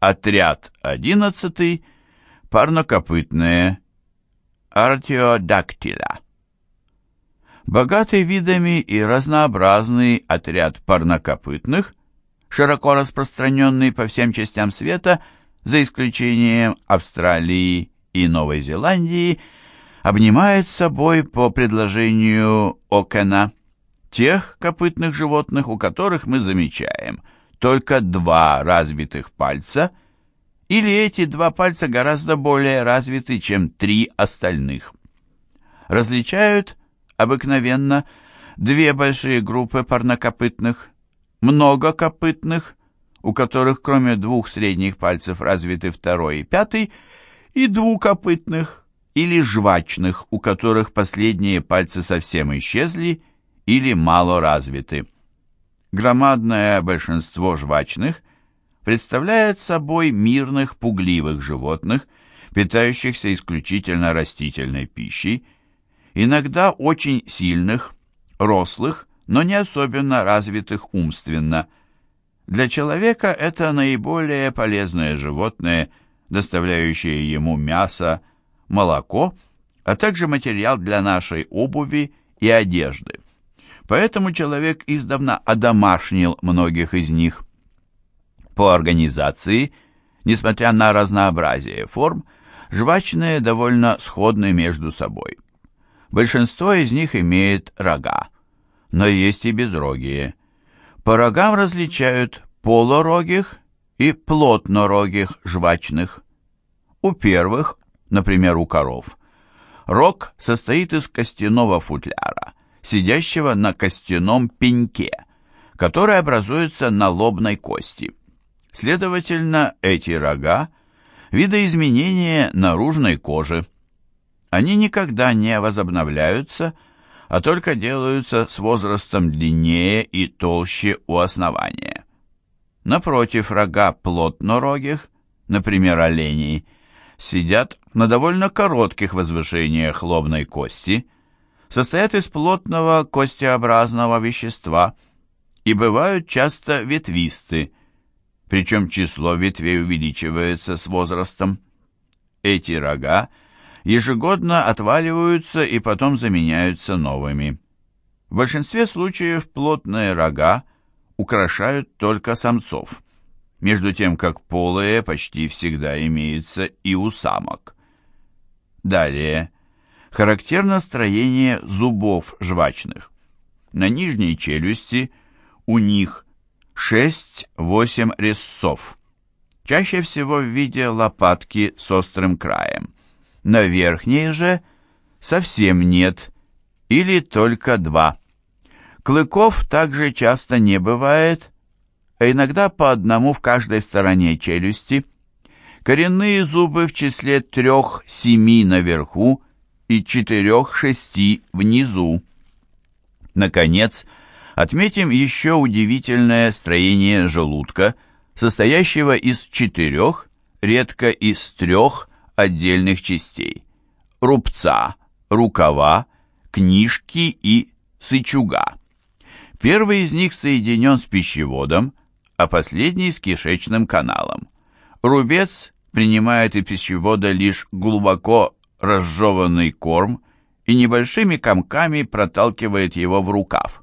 Отряд 11. Парнокопытные. Артиодактиля. Богатый видами и разнообразный отряд парнокопытных, широко распространенный по всем частям света, за исключением Австралии и Новой Зеландии, обнимает собой по предложению Окена тех копытных животных, у которых мы замечаем только два развитых пальца, или эти два пальца гораздо более развиты, чем три остальных. Различают обыкновенно две большие группы парнокопытных, многокопытных, у которых кроме двух средних пальцев развиты второй и пятый, и двукопытных или жвачных, у которых последние пальцы совсем исчезли или мало развиты. Громадное большинство жвачных представляет собой мирных пугливых животных, питающихся исключительно растительной пищей, иногда очень сильных, рослых, но не особенно развитых умственно. Для человека это наиболее полезное животное, доставляющее ему мясо, молоко, а также материал для нашей обуви и одежды. Поэтому человек издавна одомашнил многих из них. По организации, несмотря на разнообразие форм, жвачные довольно сходны между собой. Большинство из них имеет рога, но есть и безрогие. По рогам различают полурогих и плотнорогих жвачных. У первых, например, у коров, рог состоит из костяного футляра, сидящего на костяном пеньке, который образуется на лобной кости. Следовательно, эти рога – видоизменение наружной кожи. Они никогда не возобновляются, а только делаются с возрастом длиннее и толще у основания. Напротив, рога плотнорогих, например, оленей, сидят на довольно коротких возвышениях лобной кости – состоят из плотного костеобразного вещества и бывают часто ветвисты, причем число ветвей увеличивается с возрастом. Эти рога ежегодно отваливаются и потом заменяются новыми. В большинстве случаев плотные рога украшают только самцов, между тем как полые почти всегда имеются и у самок. Далее, характерно строение зубов жвачных. На нижней челюсти у них 6-8 резцов, чаще всего в виде лопатки с острым краем. На верхней же совсем нет или только два. Клыков также часто не бывает, а иногда по одному в каждой стороне челюсти. Коренные зубы в числе трех-семи наверху и четырех-шести внизу. Наконец, отметим еще удивительное строение желудка, состоящего из четырех, редко из трех отдельных частей – рубца, рукава, книжки и сычуга. Первый из них соединен с пищеводом, а последний с кишечным каналом. Рубец принимает из пищевода лишь глубоко разжеванный корм и небольшими комками проталкивает его в рукав.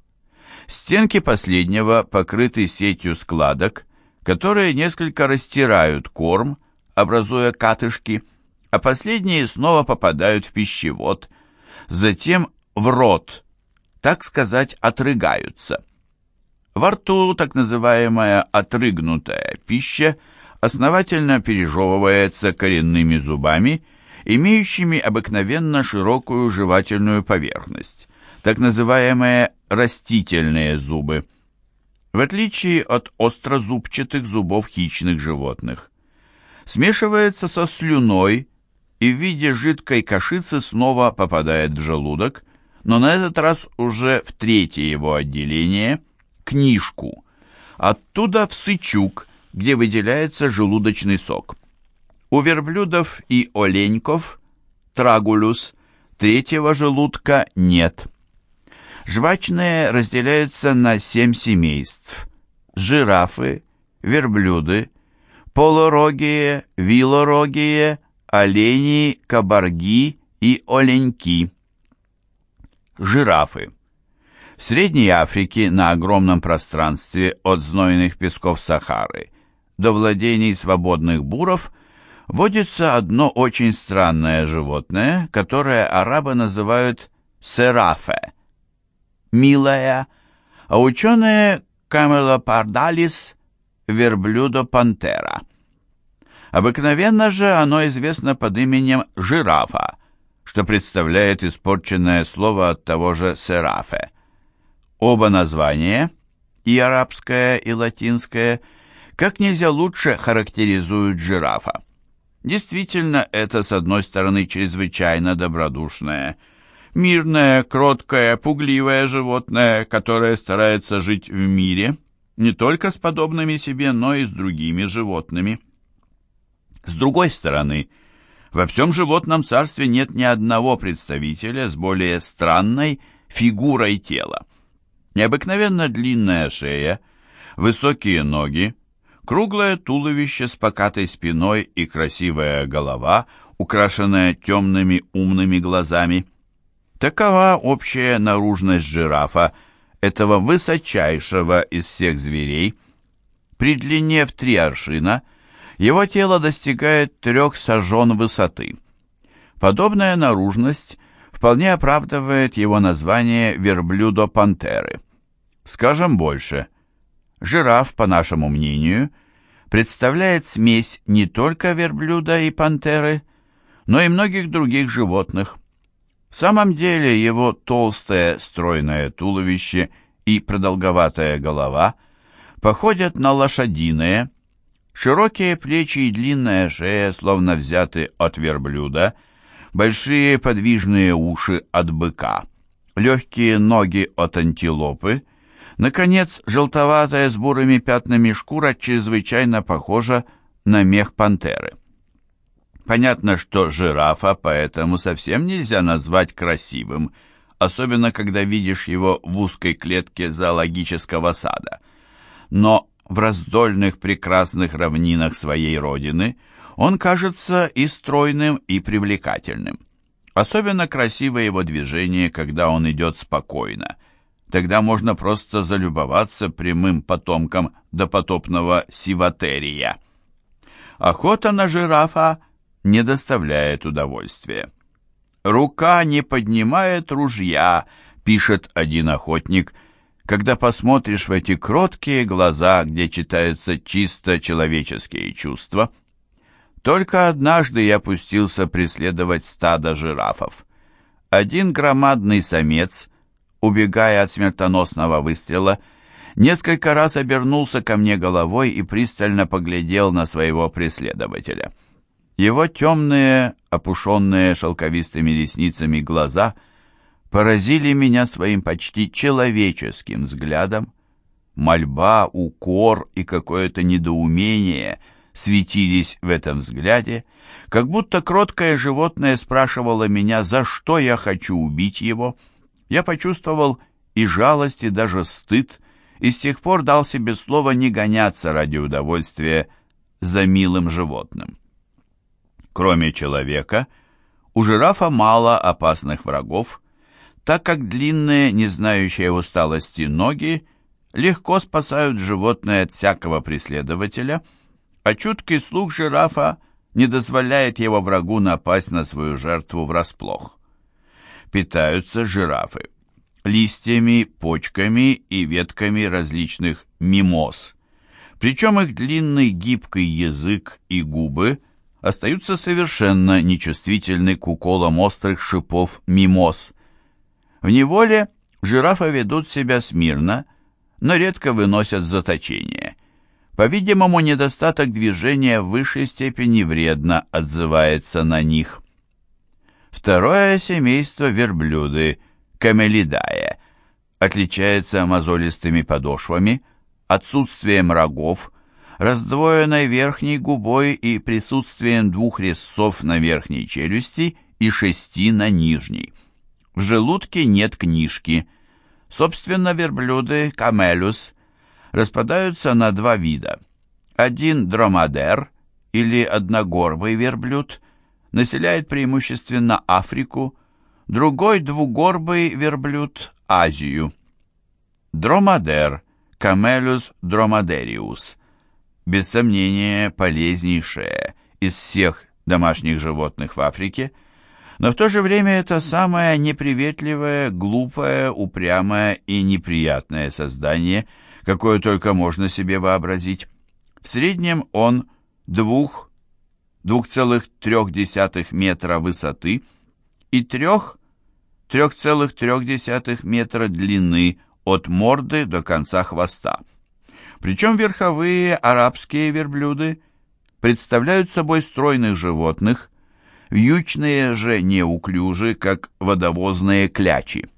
Стенки последнего покрыты сетью складок, которые несколько растирают корм, образуя катышки, а последние снова попадают в пищевод, затем в рот, так сказать, отрыгаются. Во рту так называемая отрыгнутая пища основательно пережевывается коренными зубами имеющими обыкновенно широкую жевательную поверхность, так называемые растительные зубы, в отличие от острозубчатых зубов хищных животных. Смешивается со слюной и в виде жидкой кашицы снова попадает в желудок, но на этот раз уже в третье его отделение – книжку. Оттуда в сычук, где выделяется желудочный сок. У верблюдов и оленьков, трагулюс, третьего желудка нет. Жвачные разделяются на семь семейств. Жирафы, верблюды, полурогие, вилорогие, олени, кабарги и оленьки. Жирафы. В Средней Африке на огромном пространстве от знойных песков Сахары до владений свободных буров водится одно очень странное животное, которое арабы называют серафе, милая, а ученые камелопардалис верблюдо-пантера. Обыкновенно же оно известно под именем жирафа, что представляет испорченное слово от того же серафе. Оба названия, и арабское, и латинское, как нельзя лучше характеризуют жирафа. Действительно, это, с одной стороны, чрезвычайно добродушное, мирное, кроткое, пугливое животное, которое старается жить в мире, не только с подобными себе, но и с другими животными. С другой стороны, во всем животном царстве нет ни одного представителя с более странной фигурой тела необыкновенно длинная шея, высокие ноги, круглое туловище с покатой спиной и красивая голова, украшенная темными умными глазами. Такова общая наружность жирафа, этого высочайшего из всех зверей. При длине в три аршина его тело достигает трех сажен высоты. Подобная наружность вполне оправдывает его название верблюдо-пантеры. Скажем больше. Жираф, по нашему мнению, представляет смесь не только верблюда и пантеры, но и многих других животных. В самом деле его толстое стройное туловище и продолговатая голова походят на лошадиные, широкие плечи и длинная шея словно взяты от верблюда, большие подвижные уши от быка, легкие ноги от антилопы – Наконец, желтоватая с бурыми пятнами шкура чрезвычайно похожа на мех пантеры. Понятно, что жирафа поэтому совсем нельзя назвать красивым, особенно когда видишь его в узкой клетке зоологического сада. Но в раздольных прекрасных равнинах своей родины он кажется и стройным, и привлекательным. Особенно красиво его движение, когда он идет спокойно – Тогда можно просто залюбоваться прямым потомком допотопного сиватерия. Охота на жирафа не доставляет удовольствия. «Рука не поднимает ружья», — пишет один охотник, когда посмотришь в эти кроткие глаза, где читаются чисто человеческие чувства. Только однажды я пустился преследовать стадо жирафов. Один громадный самец — убегая от смертоносного выстрела, несколько раз обернулся ко мне головой и пристально поглядел на своего преследователя. Его темные, опушенные шелковистыми ресницами глаза поразили меня своим почти человеческим взглядом. Мольба, укор и какое-то недоумение светились в этом взгляде, как будто кроткое животное спрашивало меня, за что я хочу убить его — я почувствовал и жалость, и даже стыд, и с тех пор дал себе слово не гоняться ради удовольствия за милым животным. Кроме человека, у жирафа мало опасных врагов, так как длинные, не знающие усталости ноги легко спасают животное от всякого преследователя, а чуткий слух жирафа не дозволяет его врагу напасть на свою жертву врасплох питаются жирафы листьями, почками и ветками различных мимоз. Причем их длинный гибкий язык и губы остаются совершенно нечувствительны к уколам острых шипов мимоз. В неволе жирафы ведут себя смирно, но редко выносят заточение. По-видимому, недостаток движения в высшей степени вредно отзывается на них. Второе семейство верблюды, камелидае, отличается мозолистыми подошвами, отсутствием рогов, раздвоенной верхней губой и присутствием двух резцов на верхней челюсти и шести на нижней. В желудке нет книжки. Собственно, верблюды камелюс распадаются на два вида. Один дромадер или одногорбый верблюд населяет преимущественно Африку, другой двугорбый верблюд – Азию. Дромадер – Камелюс дромадериус – без сомнения полезнейшее из всех домашних животных в Африке, но в то же время это самое неприветливое, глупое, упрямое и неприятное создание, какое только можно себе вообразить. В среднем он двух 2,3 метра высоты и 3,3 метра длины от морды до конца хвоста. Причем верховые арабские верблюды представляют собой стройных животных, вьючные же неуклюжи, как водовозные клячи.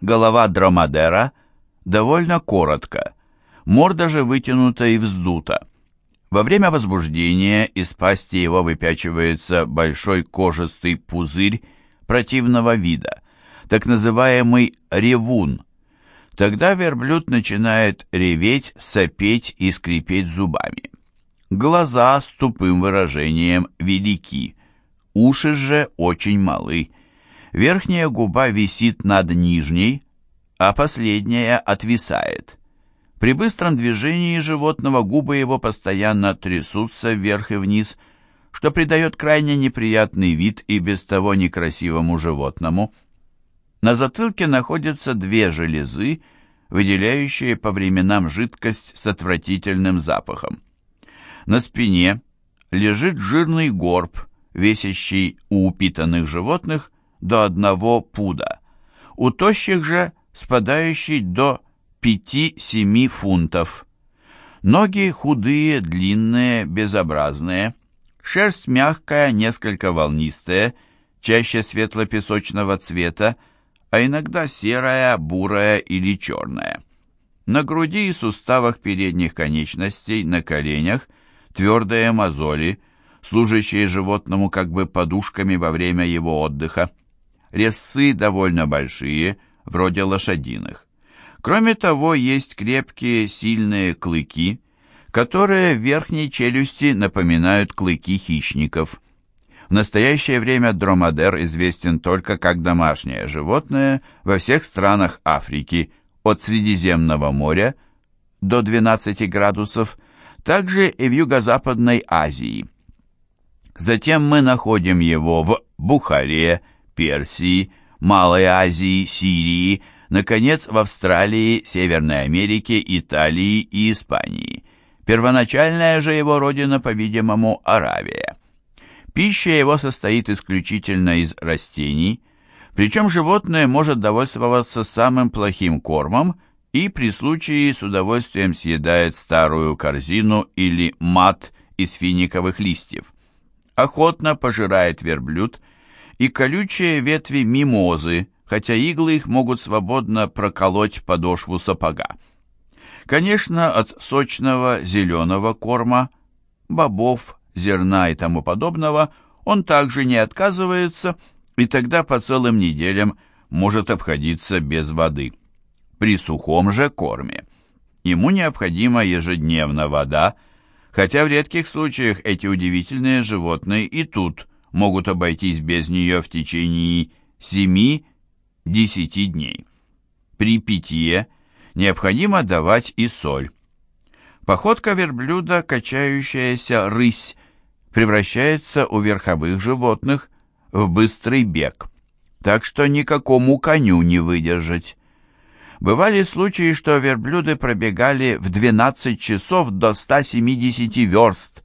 Голова дромадера довольно коротка, морда же вытянута и вздута. Во время возбуждения из пасти его выпячивается большой кожистый пузырь противного вида, так называемый ревун. Тогда верблюд начинает реветь, сопеть и скрипеть зубами. Глаза с тупым выражением велики, уши же очень малы. Верхняя губа висит над нижней, а последняя отвисает. При быстром движении животного губы его постоянно трясутся вверх и вниз, что придает крайне неприятный вид и без того некрасивому животному. На затылке находятся две железы, выделяющие по временам жидкость с отвратительным запахом. На спине лежит жирный горб, весящий у упитанных животных до одного пуда, у тощих же спадающий до 5-7 фунтов. Ноги худые, длинные, безобразные. Шерсть мягкая, несколько волнистая, чаще светло-песочного цвета, а иногда серая, бурая или черная. На груди и суставах передних конечностей, на коленях, твердые мозоли, служащие животному как бы подушками во время его отдыха. Резцы довольно большие, вроде лошадиных. Кроме того, есть крепкие, сильные клыки, которые в верхней челюсти напоминают клыки хищников. В настоящее время дромадер известен только как домашнее животное во всех странах Африки от Средиземного моря до 12 градусов, также и в Юго-Западной Азии. Затем мы находим его в Бухаре, Персии, Малой Азии, Сирии, наконец, в Австралии, Северной Америке, Италии и Испании. Первоначальная же его родина, по-видимому, Аравия. Пища его состоит исключительно из растений, причем животное может довольствоваться самым плохим кормом и при случае с удовольствием съедает старую корзину или мат из финиковых листьев. Охотно пожирает верблюд и колючие ветви мимозы, хотя иглы их могут свободно проколоть подошву сапога. Конечно, от сочного зеленого корма, бобов, зерна и тому подобного он также не отказывается и тогда по целым неделям может обходиться без воды. При сухом же корме ему необходима ежедневно вода, хотя в редких случаях эти удивительные животные и тут могут обойтись без нее в течение 7 10 дней. При питье необходимо давать и соль. Походка верблюда, качающаяся рысь, превращается у верховых животных в быстрый бег, так что никакому коню не выдержать. Бывали случаи, что верблюды пробегали в 12 часов до 170 верст.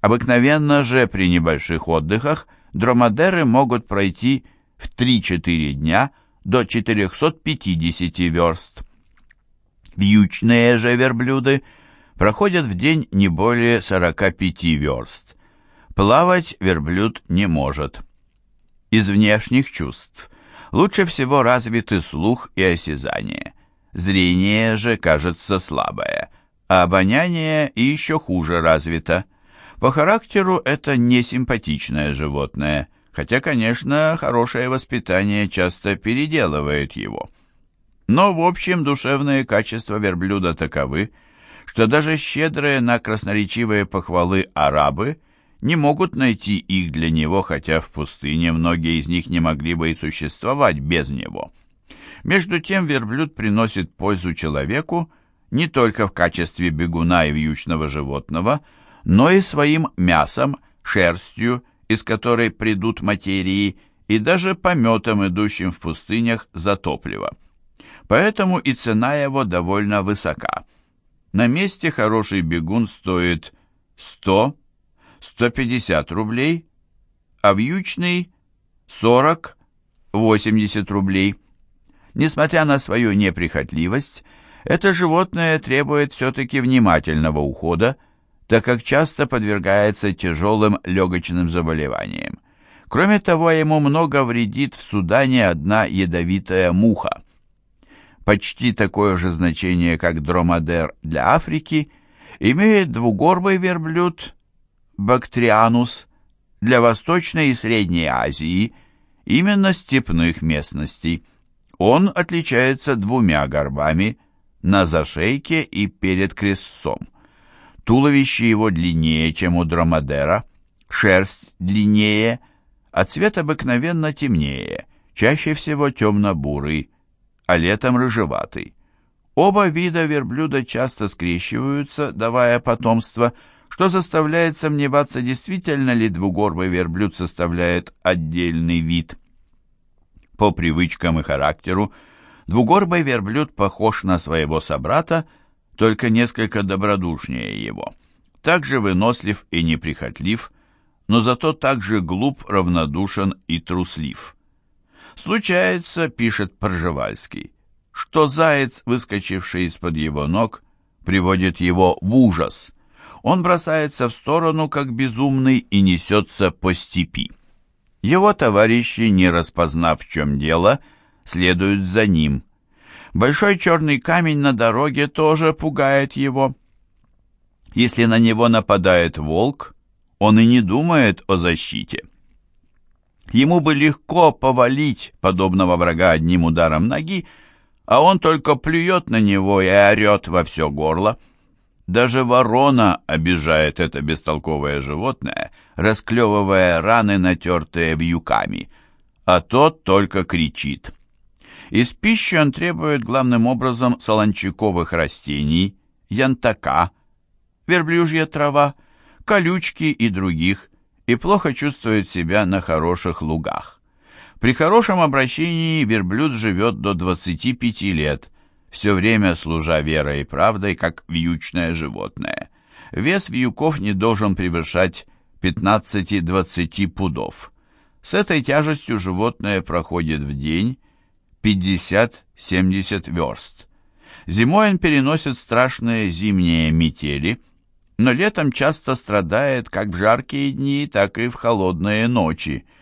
Обыкновенно же при небольших отдыхах дромадеры могут пройти в 3-4 дня до 450 верст. Вьючные же верблюды проходят в день не более 45 верст. Плавать верблюд не может. Из внешних чувств лучше всего развиты слух и осязание. Зрение же кажется слабое, а обоняние еще хуже развито. По характеру это несимпатичное животное – хотя, конечно, хорошее воспитание часто переделывает его. Но, в общем, душевные качества верблюда таковы, что даже щедрые на красноречивые похвалы арабы не могут найти их для него, хотя в пустыне многие из них не могли бы и существовать без него. Между тем верблюд приносит пользу человеку не только в качестве бегуна и вьючного животного, но и своим мясом, шерстью, из которой придут материи, и даже пометом, идущим в пустынях за топливо. Поэтому и цена его довольно высока. На месте хороший бегун стоит 100-150 рублей, а вьючный 40-80 рублей. Несмотря на свою неприхотливость, это животное требует все-таки внимательного ухода, так как часто подвергается тяжелым легочным заболеваниям. Кроме того, ему много вредит в Судане одна ядовитая муха. Почти такое же значение, как дромадер для Африки, имеет двугорбый верблюд Бактрианус для Восточной и Средней Азии, именно степных местностей. Он отличается двумя горбами на зашейке и перед крестцом. Туловище его длиннее, чем у дромадера, шерсть длиннее, а цвет обыкновенно темнее, чаще всего темно-бурый, а летом рыжеватый. Оба вида верблюда часто скрещиваются, давая потомство, что заставляет сомневаться, действительно ли двугорбый верблюд составляет отдельный вид. По привычкам и характеру двугорбый верблюд похож на своего собрата, только несколько добродушнее его. Также вынослив и неприхотлив, но зато также глуп, равнодушен и труслив. Случается, пишет Пржевальский, что заяц, выскочивший из-под его ног, приводит его в ужас. Он бросается в сторону, как безумный, и несется по степи. Его товарищи, не распознав, в чем дело, следуют за ним. Большой черный камень на дороге тоже пугает его. Если на него нападает волк, он и не думает о защите. Ему бы легко повалить подобного врага одним ударом ноги, а он только плюет на него и орет во все горло. Даже ворона обижает это бестолковое животное, расклевывая раны, натертые вьюками, а тот только кричит. Из пищи он требует главным образом солончаковых растений, янтака, верблюжья трава, колючки и других, и плохо чувствует себя на хороших лугах. При хорошем обращении верблюд живет до 25 лет – все время служа верой и правдой, как вьючное животное. Вес вьюков не должен превышать 15-20 пудов. С этой тяжестью животное проходит в день 50-70 верст. Зимой он переносит страшные зимние метели, но летом часто страдает как в жаркие дни, так и в холодные ночи –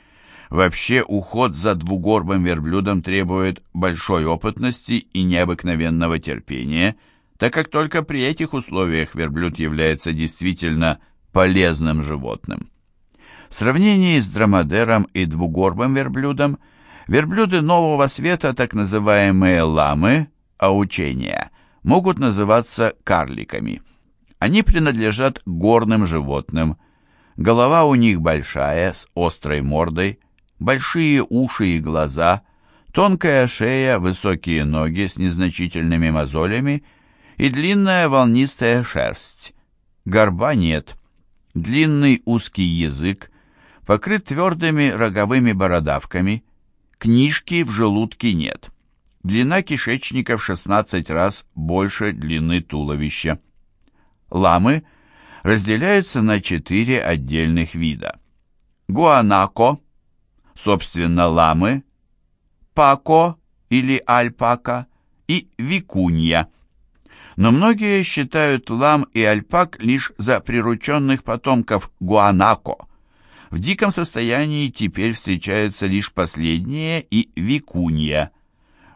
Вообще уход за двугорбым верблюдом требует большой опытности и необыкновенного терпения, так как только при этих условиях верблюд является действительно полезным животным. В сравнении с драмадером и двугорбым верблюдом, верблюды нового света, так называемые ламы, аучения, могут называться карликами. Они принадлежат горным животным. Голова у них большая, с острой мордой, большие уши и глаза, тонкая шея, высокие ноги с незначительными мозолями и длинная волнистая шерсть. Горба нет. Длинный узкий язык, покрыт твердыми роговыми бородавками. Книжки в желудке нет. Длина кишечника в 16 раз больше длины туловища. Ламы разделяются на четыре отдельных вида. Гуанако – собственно, ламы, пако или альпака и викунья. Но многие считают лам и альпак лишь за прирученных потомков гуанако. В диком состоянии теперь встречаются лишь последние и викунья.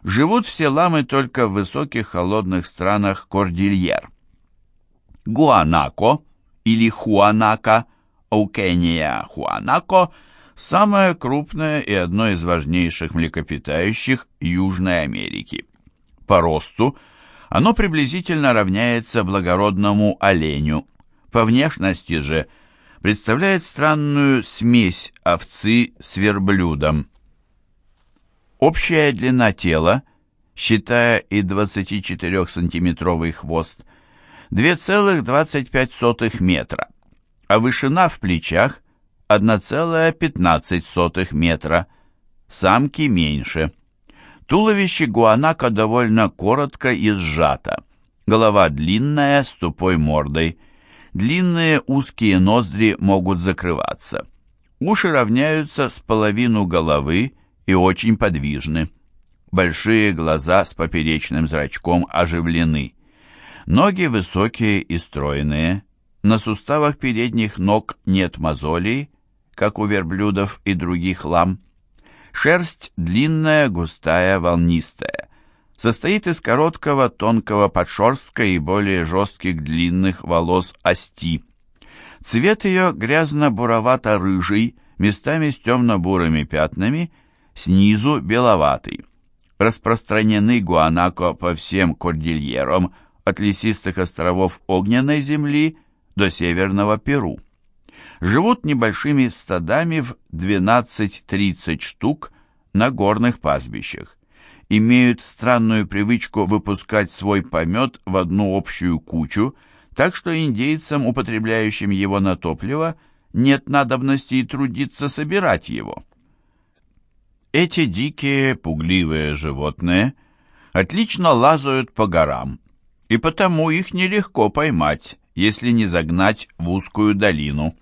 Живут все ламы только в высоких холодных странах Кордильер. Гуанако или Хуанака, Оукения Хуанако – самое крупное и одно из важнейших млекопитающих Южной Америки. По росту Оно приблизительно равняется благородному оленю. По внешности же представляет странную смесь овцы с верблюдом. Общая длина тела, считая и 24-сантиметровый хвост, 2,25 метра, а вышина в плечах 1,15 метра, самки меньше. Туловище гуанака довольно коротко и сжато, голова длинная, с тупой мордой, длинные узкие ноздри могут закрываться. Уши равняются с половину головы и очень подвижны. Большие глаза с поперечным зрачком оживлены. Ноги высокие и стройные. На суставах передних ног нет мозолей, как у верблюдов и других лам. Шерсть длинная, густая, волнистая. Состоит из короткого, тонкого подшерстка и более жестких длинных волос ости. Цвет ее грязно-буровато-рыжий, местами с темно-бурыми пятнами, снизу беловатый. Распространены гуанако по всем кордильерам, от лесистых островов Огненной земли до Северного Перу живут небольшими стадами в 12-30 штук на горных пастбищах. Имеют странную привычку выпускать свой помет в одну общую кучу, так что индейцам, употребляющим его на топливо, нет надобности и трудиться собирать его. Эти дикие, пугливые животные отлично лазают по горам, и потому их нелегко поймать, если не загнать в узкую долину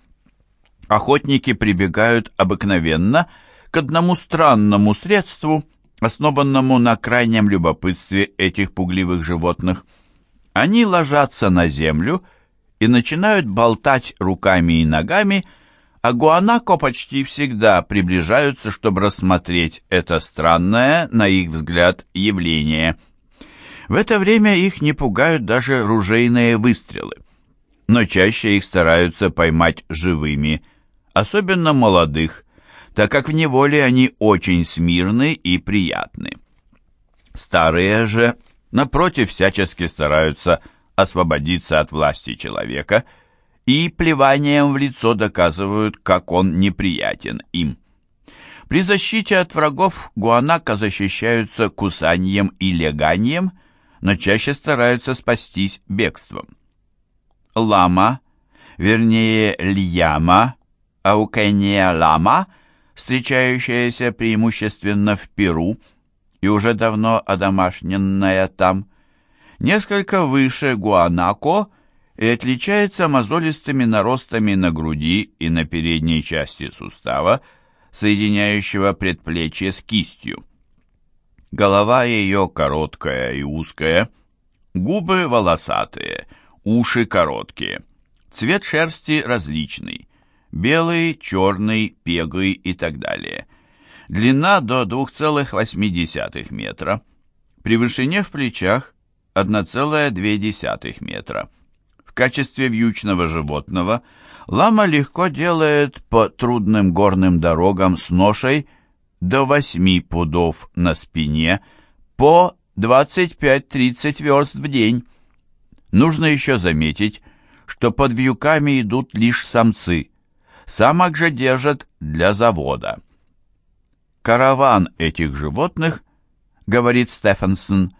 охотники прибегают обыкновенно к одному странному средству, основанному на крайнем любопытстве этих пугливых животных. Они ложатся на землю и начинают болтать руками и ногами, а гуанако почти всегда приближаются, чтобы рассмотреть это странное, на их взгляд, явление. В это время их не пугают даже ружейные выстрелы, но чаще их стараются поймать живыми – особенно молодых, так как в неволе они очень смирны и приятны. Старые же, напротив, всячески стараются освободиться от власти человека и плеванием в лицо доказывают, как он неприятен им. При защите от врагов гуанака защищаются кусанием и леганием, но чаще стараются спастись бегством. Лама, вернее льяма, Аукения лама, встречающаяся преимущественно в Перу и уже давно одомашненная там, несколько выше гуанако и отличается мозолистыми наростами на груди и на передней части сустава, соединяющего предплечье с кистью. Голова ее короткая и узкая, губы волосатые, уши короткие. Цвет шерсти различный, белый, черный, пегый и так далее. Длина до 2,8 метра. При вышине в плечах 1,2 метра. В качестве вьючного животного лама легко делает по трудным горным дорогам с ношей до 8 пудов на спине по 25-30 верст в день. Нужно еще заметить, что под вьюками идут лишь самцы – Самок же держат для завода. Караван этих животных, говорит Стефансон,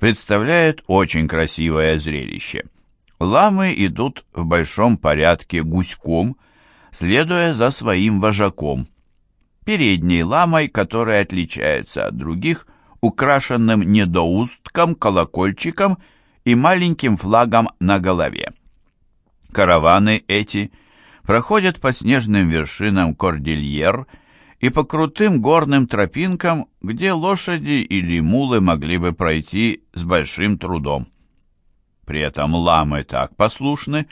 представляет очень красивое зрелище. Ламы идут в большом порядке гуськом, следуя за своим вожаком. Передней ламой, которая отличается от других, украшенным недоустком, колокольчиком и маленьким флагом на голове. Караваны эти проходят по снежным вершинам кордильер и по крутым горным тропинкам, где лошади или мулы могли бы пройти с большим трудом. При этом ламы так послушны,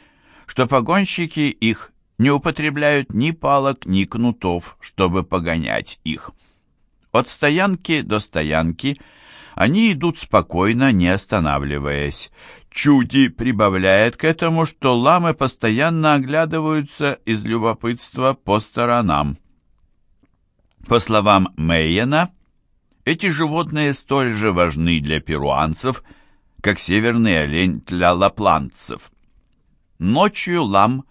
что погонщики их не употребляют ни палок, ни кнутов, чтобы погонять их. От стоянки до стоянки они идут спокойно, не останавливаясь. Чуди прибавляет к этому, что ламы постоянно оглядываются из любопытства по сторонам. По словам Мейена, эти животные столь же важны для перуанцев, как северный олень для лапландцев. Ночью лам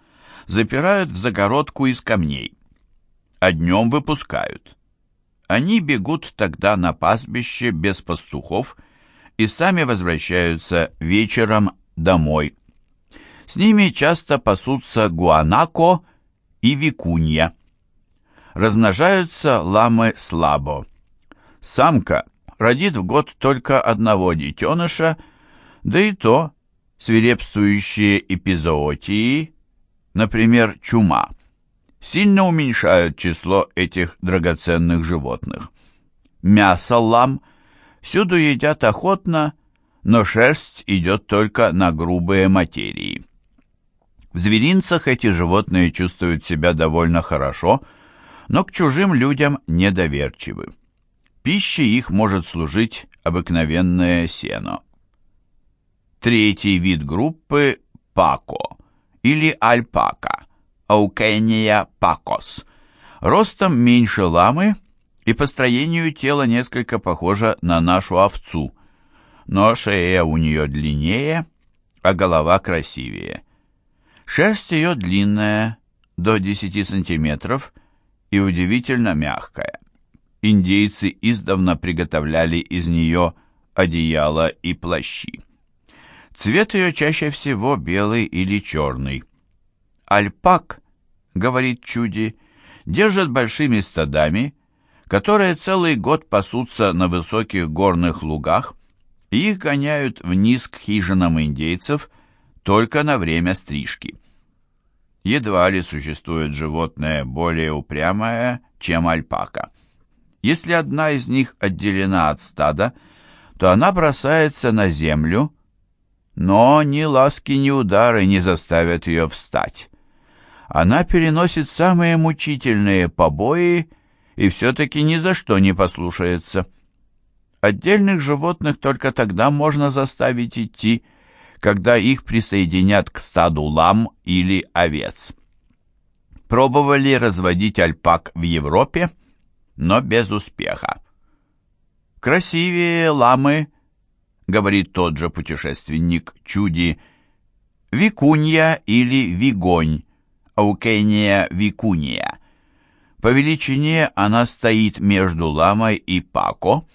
запирают в загородку из камней, а днем выпускают. Они бегут тогда на пастбище без пастухов и сами возвращаются вечером домой. С ними часто пасутся гуанако и викунья. Размножаются ламы слабо. Самка родит в год только одного детеныша, да и то свирепствующие эпизоотии, например, чума, сильно уменьшают число этих драгоценных животных. Мясо лам всюду едят охотно, но шерсть идет только на грубые материи. В зверинцах эти животные чувствуют себя довольно хорошо, но к чужим людям недоверчивы. Пищей их может служить обыкновенное сено. Третий вид группы – пако или альпака, аукения пакос. Ростом меньше ламы и по строению тела несколько похожа на нашу овцу, но шея у нее длиннее, а голова красивее. Шерсть ее длинная, до 10 сантиметров, и удивительно мягкая. Индейцы издавна приготовляли из нее одеяла и плащи. Цвет ее чаще всего белый или черный. Альпак, говорит Чуди, держат большими стадами, которые целый год пасутся на высоких горных лугах, и их гоняют вниз к хижинам индейцев только на время стрижки. Едва ли существует животное более упрямое, чем альпака. Если одна из них отделена от стада, то она бросается на землю, но ни ласки, ни удары не заставят ее встать. Она переносит самые мучительные побои и все-таки ни за что не послушается. Отдельных животных только тогда можно заставить идти, когда их присоединят к стаду лам или овец. Пробовали разводить альпак в Европе, но без успеха. Красивее ламы – говорит тот же путешественник Чуди, викунья или вигонь, аукения викуния. По величине она стоит между ламой и пако,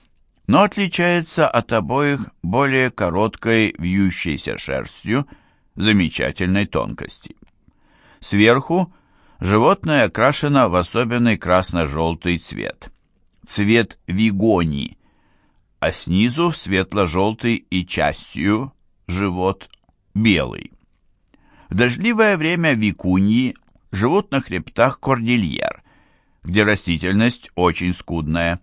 но отличается от обоих более короткой вьющейся шерстью замечательной тонкости. Сверху животное окрашено в особенный красно-желтый цвет. Цвет вигони – а снизу светло-желтый и частью живот белый. В дождливое время викуньи живут на хребтах Кордильер, где растительность очень скудная.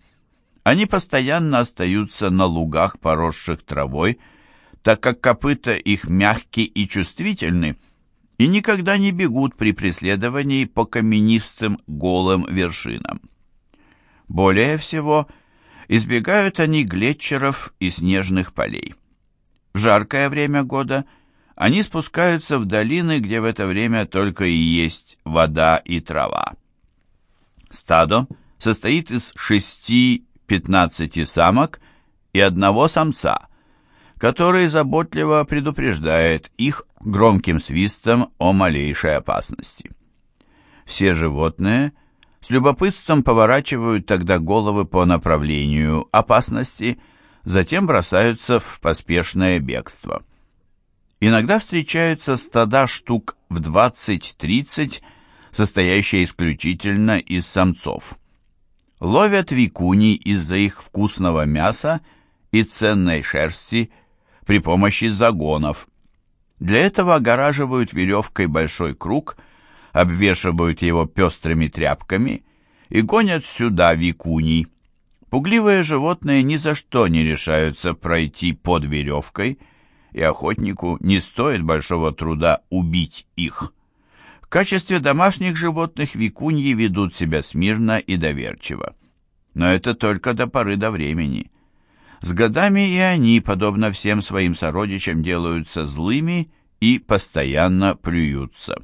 Они постоянно остаются на лугах, поросших травой, так как копыта их мягкие и чувствительны, и никогда не бегут при преследовании по каменистым голым вершинам. Более всего – Избегают они глетчеров и снежных полей. В жаркое время года они спускаются в долины, где в это время только и есть вода и трава. Стадо состоит из шести-пятнадцати самок и одного самца, который заботливо предупреждает их громким свистом о малейшей опасности. Все животные с любопытством поворачивают тогда головы по направлению опасности, затем бросаются в поспешное бегство. Иногда встречаются стада штук в 20-30, состоящие исключительно из самцов. Ловят викуни из-за их вкусного мяса и ценной шерсти при помощи загонов. Для этого огораживают веревкой большой круг – обвешивают его пестрыми тряпками и гонят сюда викуней. Пугливые животные ни за что не решаются пройти под веревкой, и охотнику не стоит большого труда убить их. Качестве домашних животных викуньи ведут себя смирно и доверчиво. Но это только до поры до времени. С годами и они, подобно всем своим сородичам, делаются злыми и постоянно плюются.